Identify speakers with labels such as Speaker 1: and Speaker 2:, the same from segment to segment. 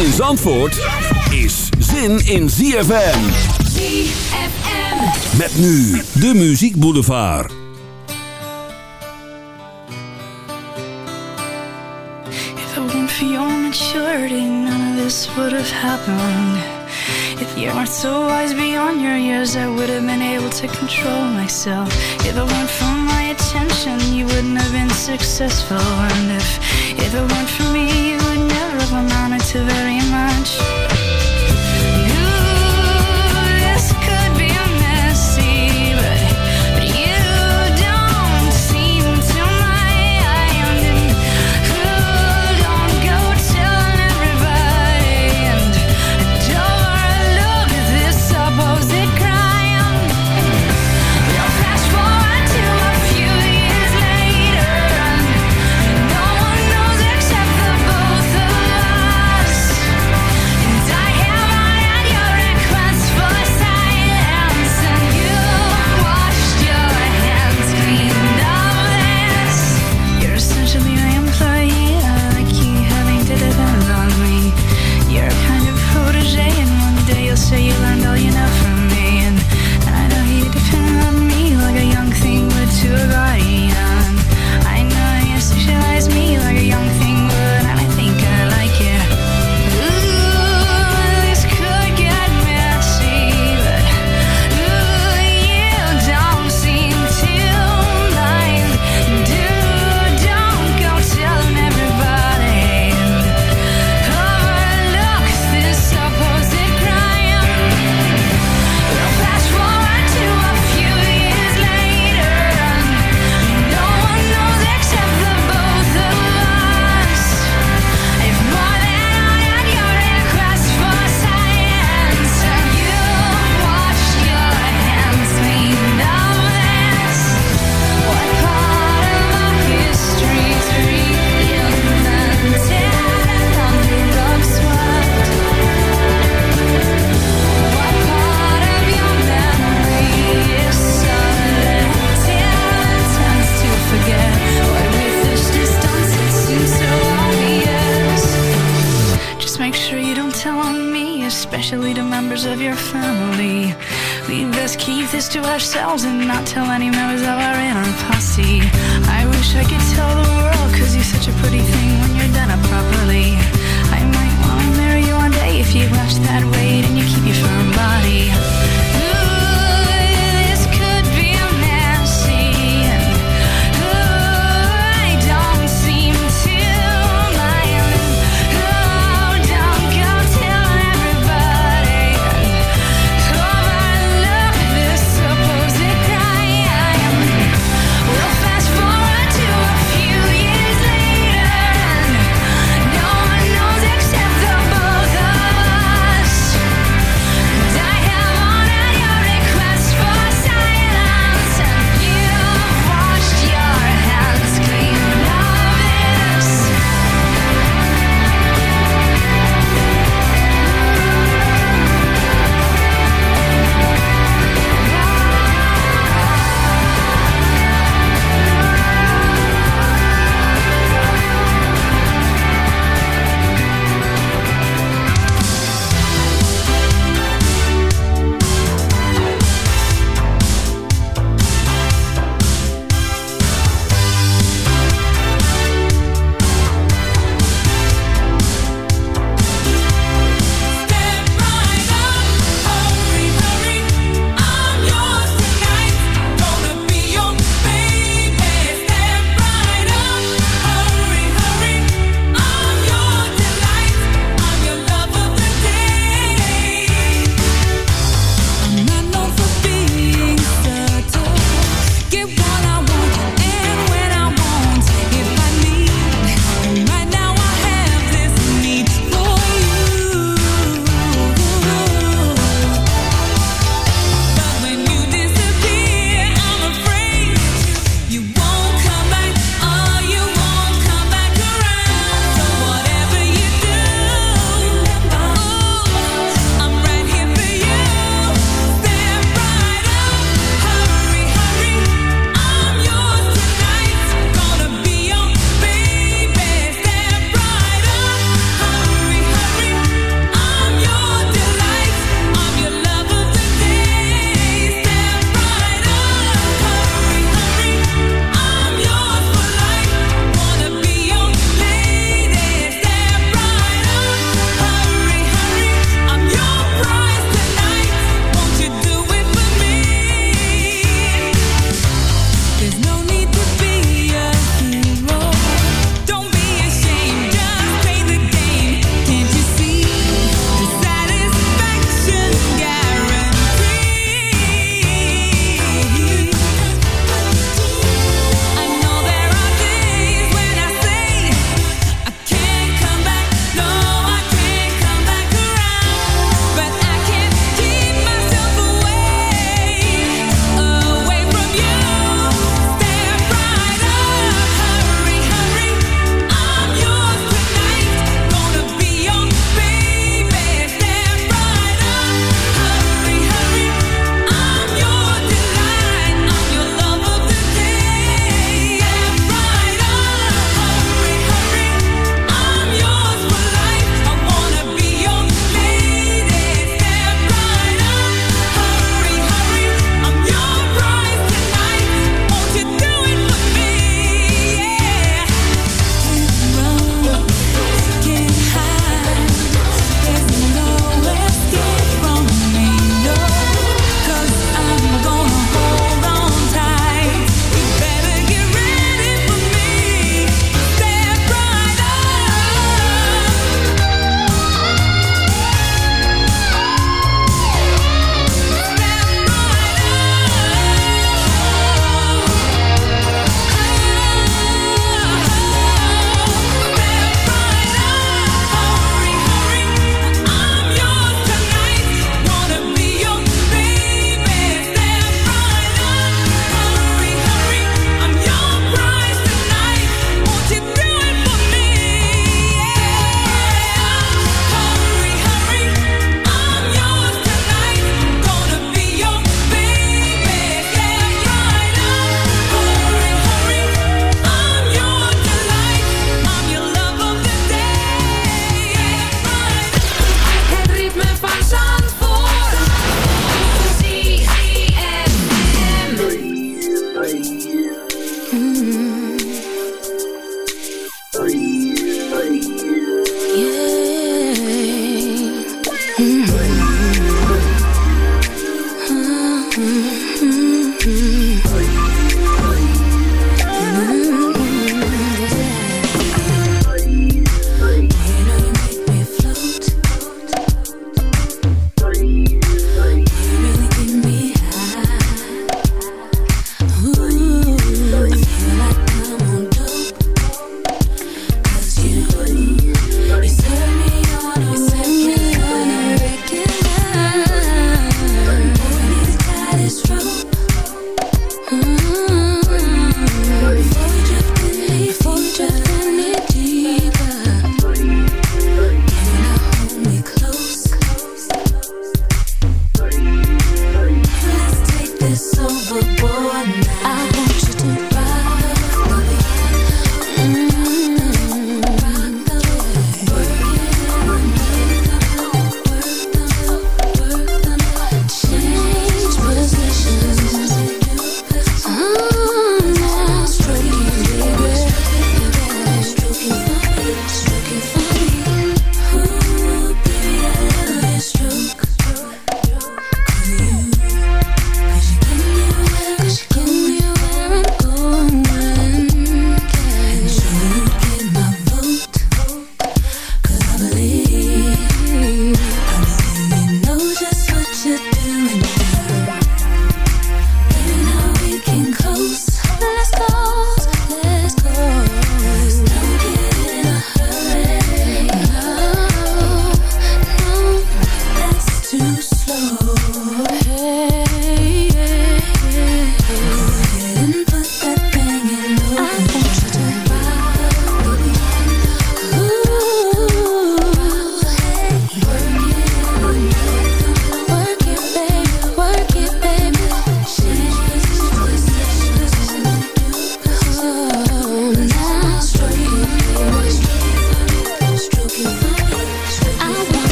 Speaker 1: in Zandvoort is zin in ZFM.
Speaker 2: ZFM.
Speaker 1: Met nu de Muziek Boulevard.
Speaker 3: If it weren't for your maturity, none of this would have happened. If you weren't so wise beyond your years, I would have been able to control myself. If it weren't for my attention, you wouldn't have been successful. And if, if it weren't for me, you would never have amounted you very much.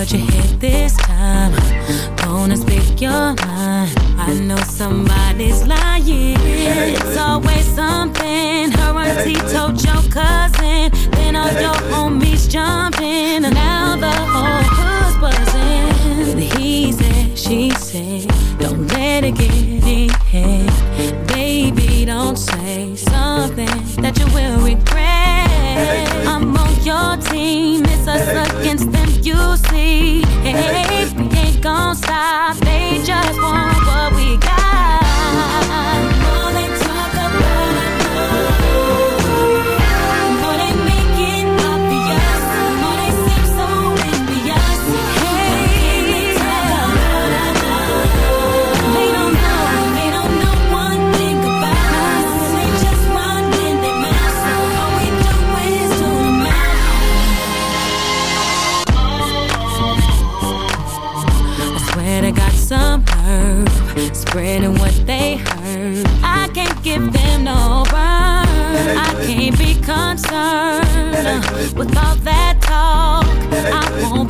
Speaker 3: what you
Speaker 4: hit this time. Gonna speak your mind. I know somebody's lying. It's always something. Her auntie told your cousin. Then all your homies jumping. And now the whole hood's buzzing. He said, she said, don't let it get in head. Baby, don't say something that you will regret. I'm on your team. It's us against gon' stop. They just want what we got. concerned with all that talk. I won't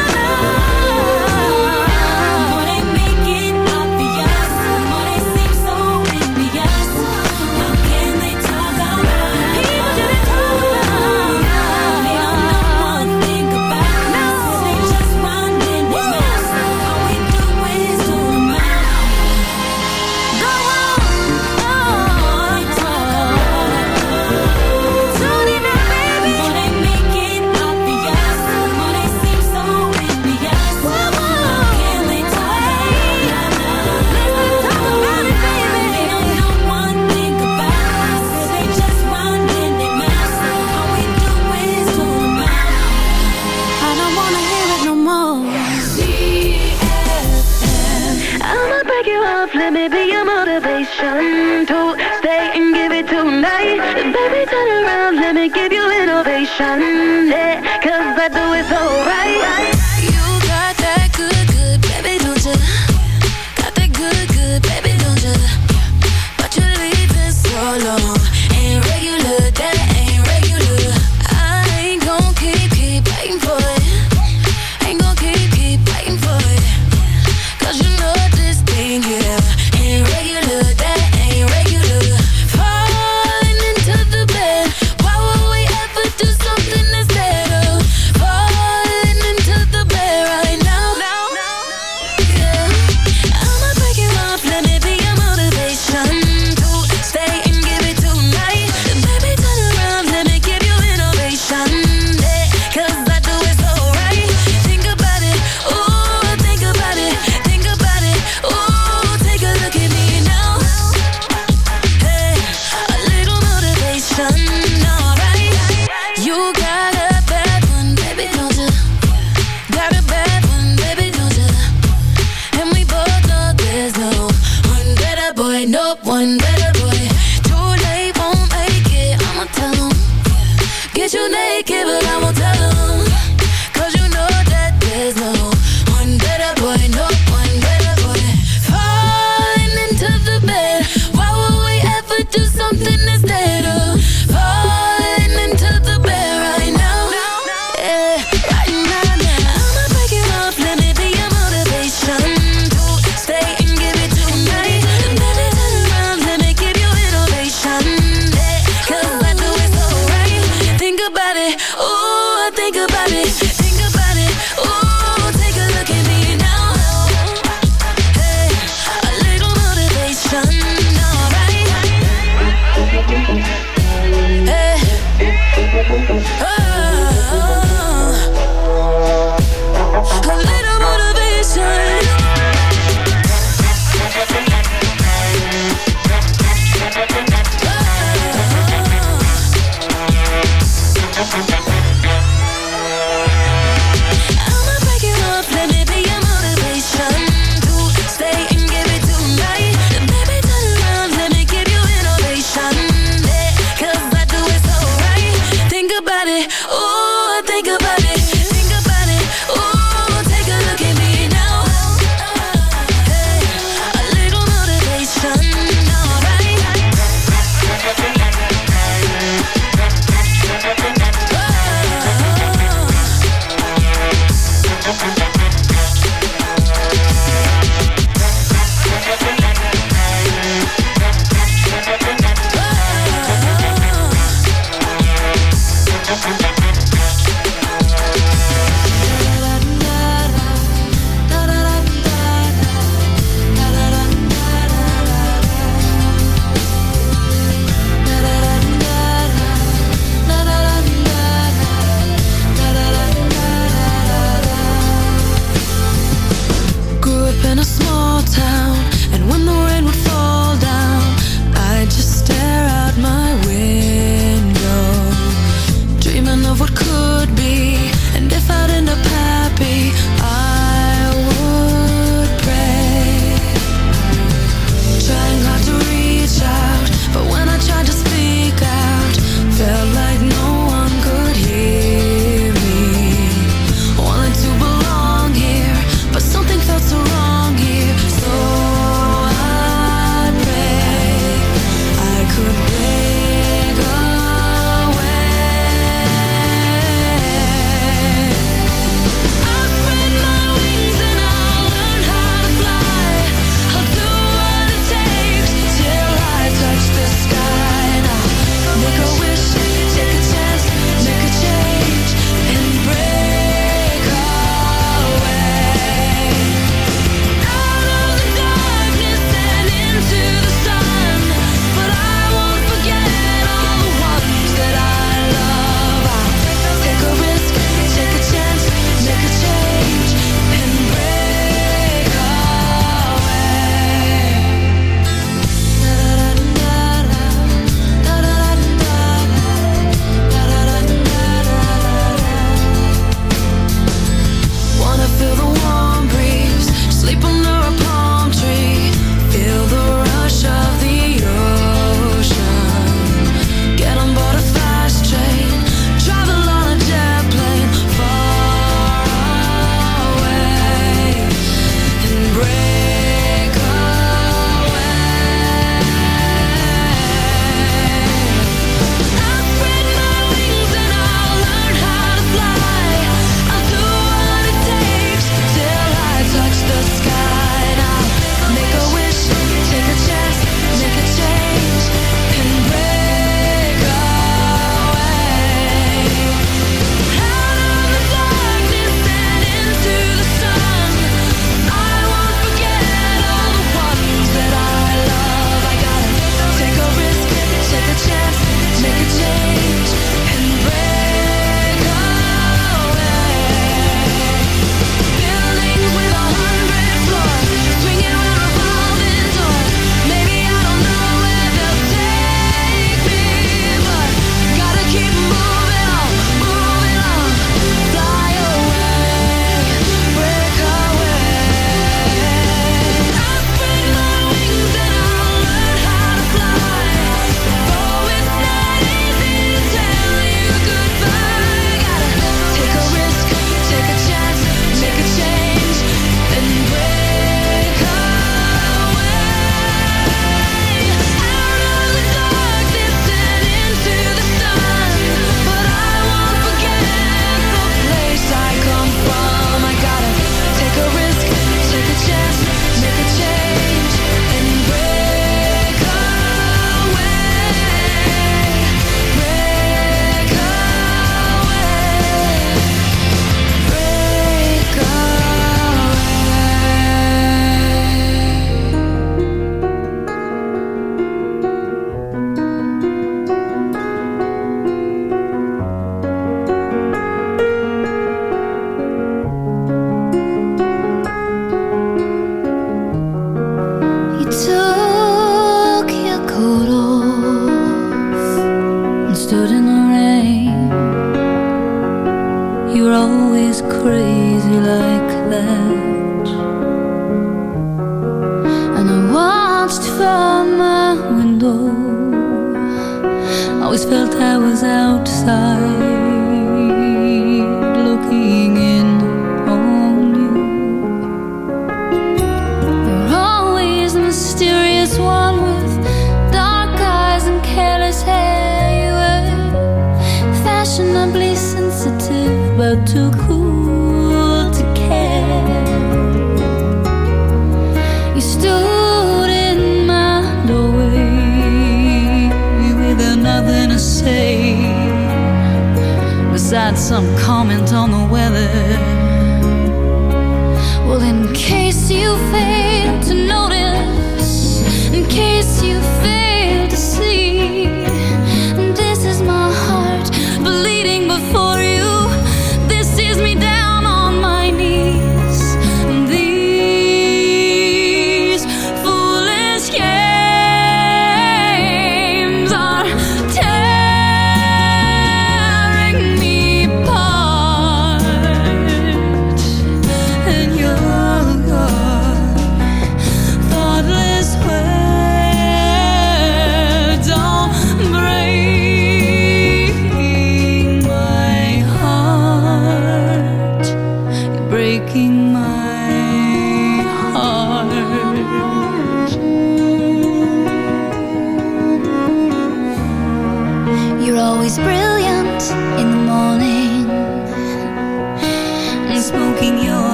Speaker 4: Sunday.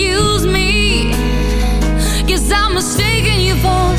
Speaker 4: excuse me Guess I'm mistaken you for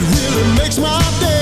Speaker 5: really makes my day.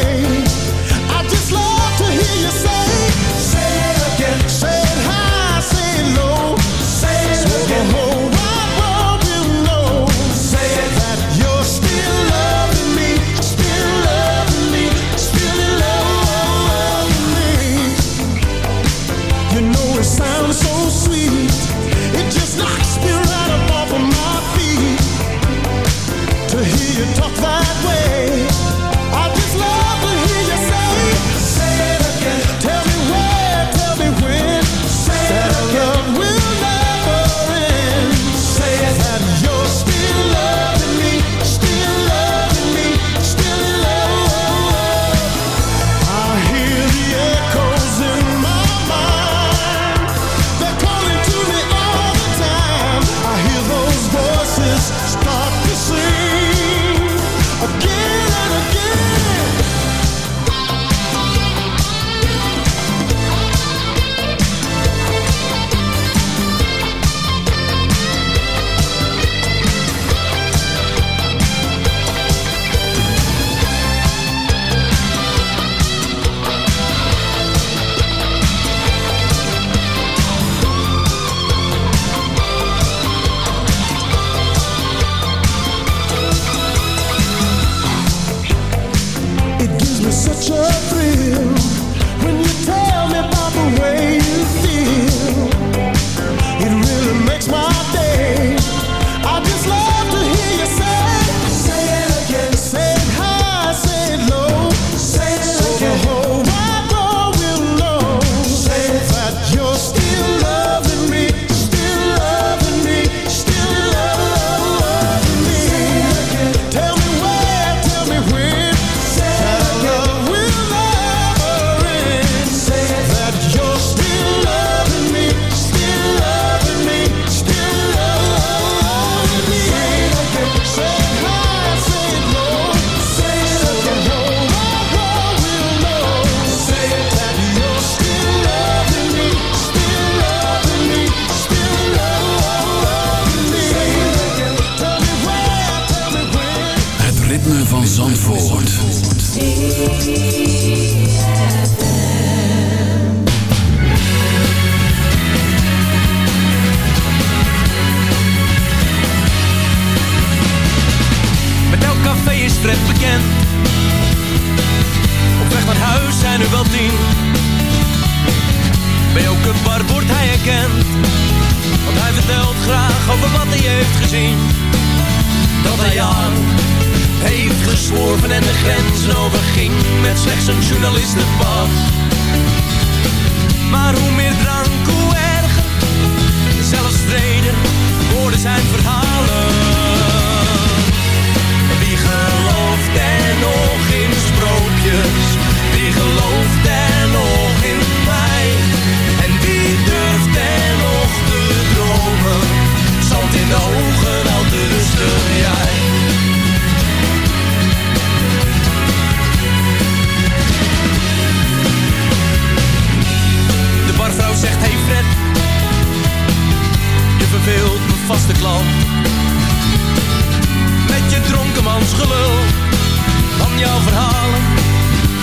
Speaker 6: verhalen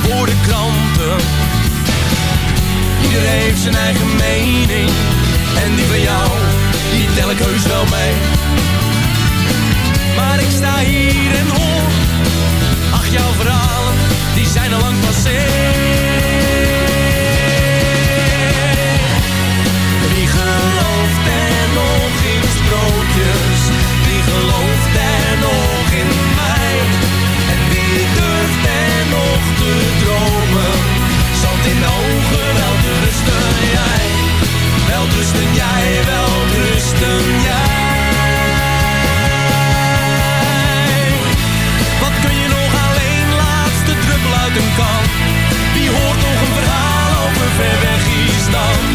Speaker 6: voor de kranten. Iedereen heeft zijn eigen mening en die van jou, die tel ik heus wel mee. Maar ik sta hier en hoor, ach jouw verhalen, die zijn al lang passé. ogen, wel rusten
Speaker 7: jij, wel rusten jij, wel rusten jij. Wat kun je nog alleen laatste druppel uit een kan? Wie hoort nog een verhaal over ver weg dan?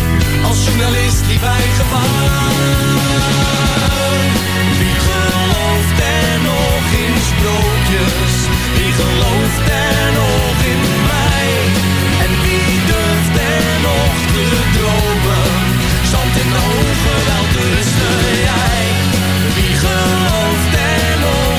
Speaker 7: als journalist liep hij gevaar. Wie gelooft er nog in sprookjes? Wie gelooft er nog in mij? En wie durft er nog te dromen? Zand in ogen wel te rusten, jij. Wie gelooft er nog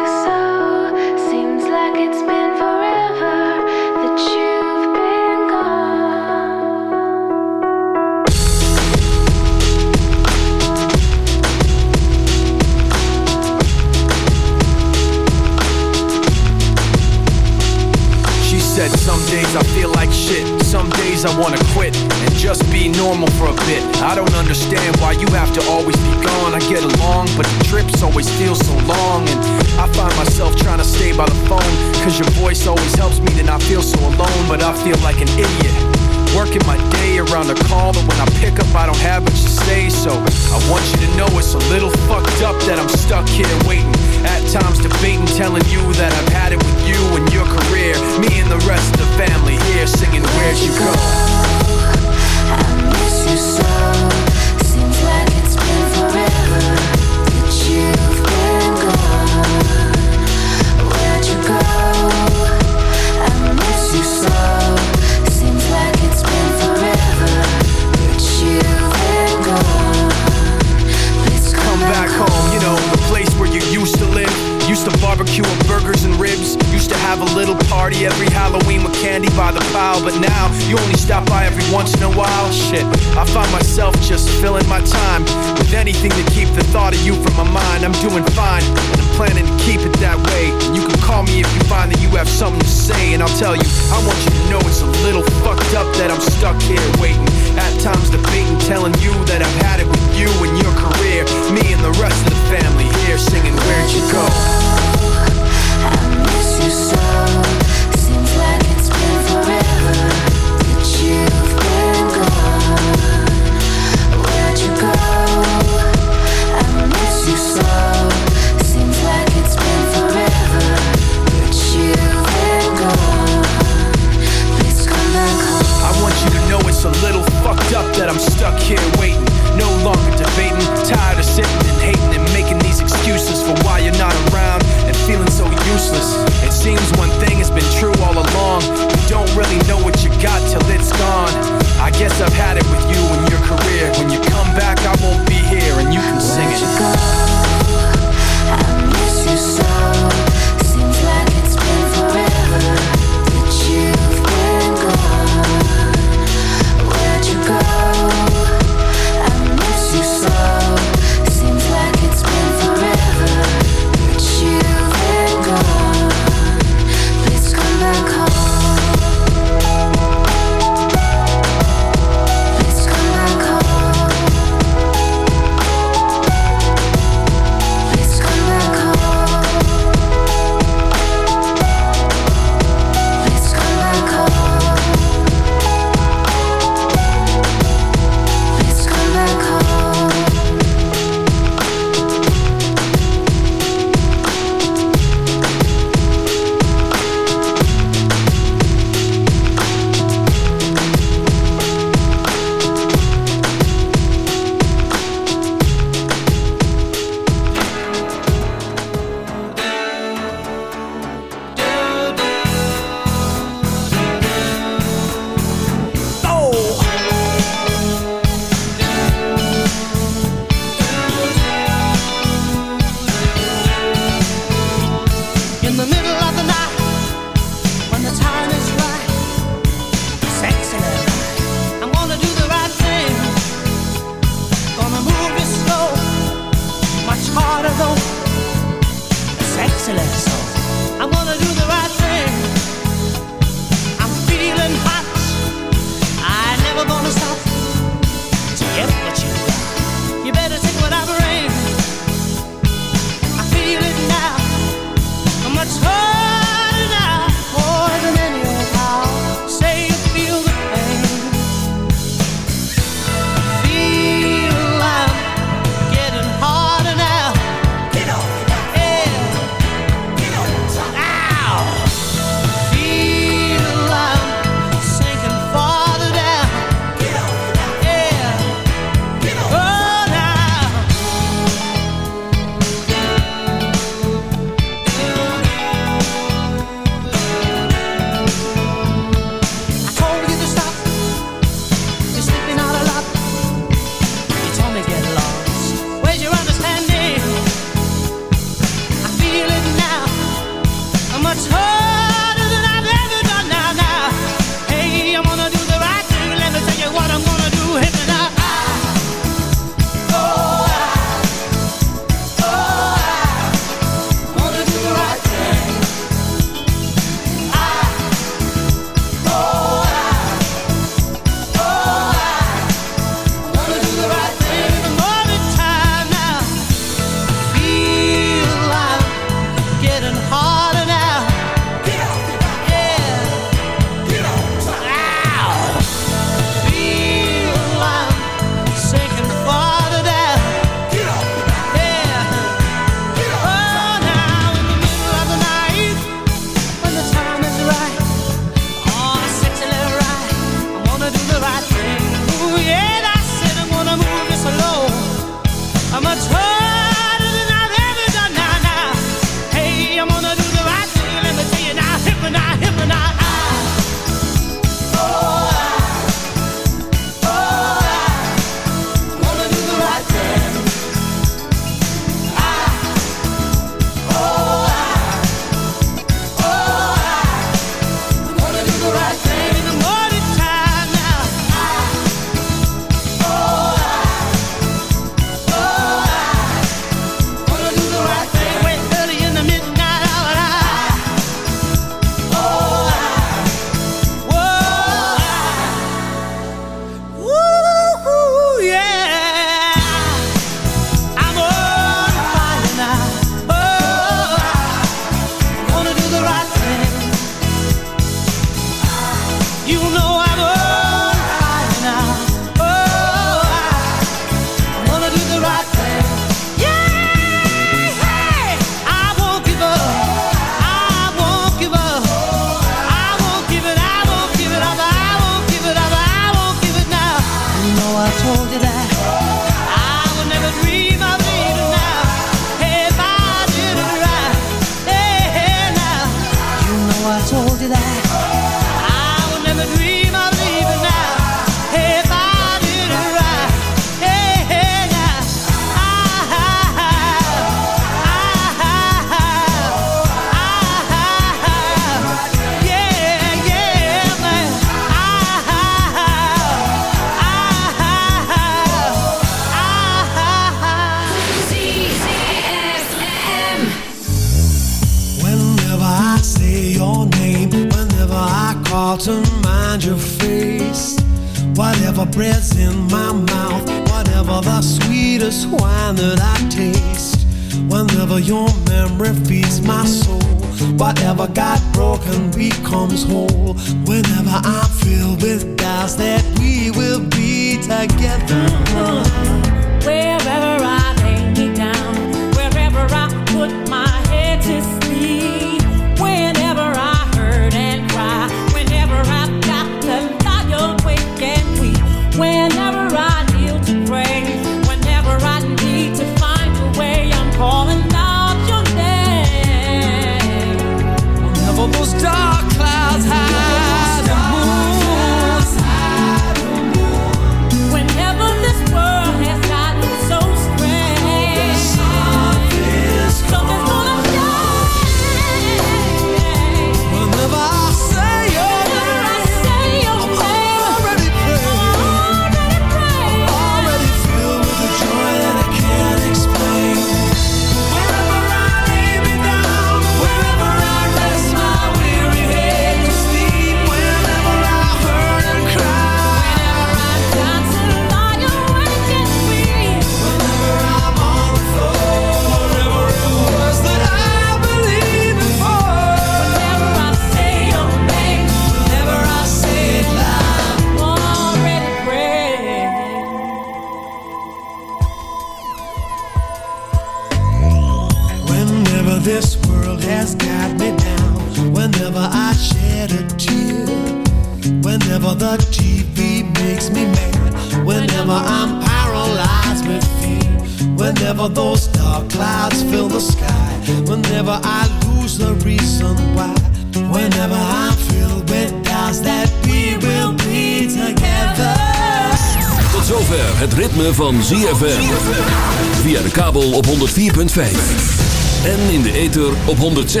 Speaker 1: 106.9.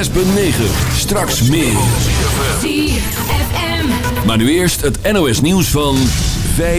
Speaker 1: Straks meer. Maar nu eerst het NOS nieuws van 5.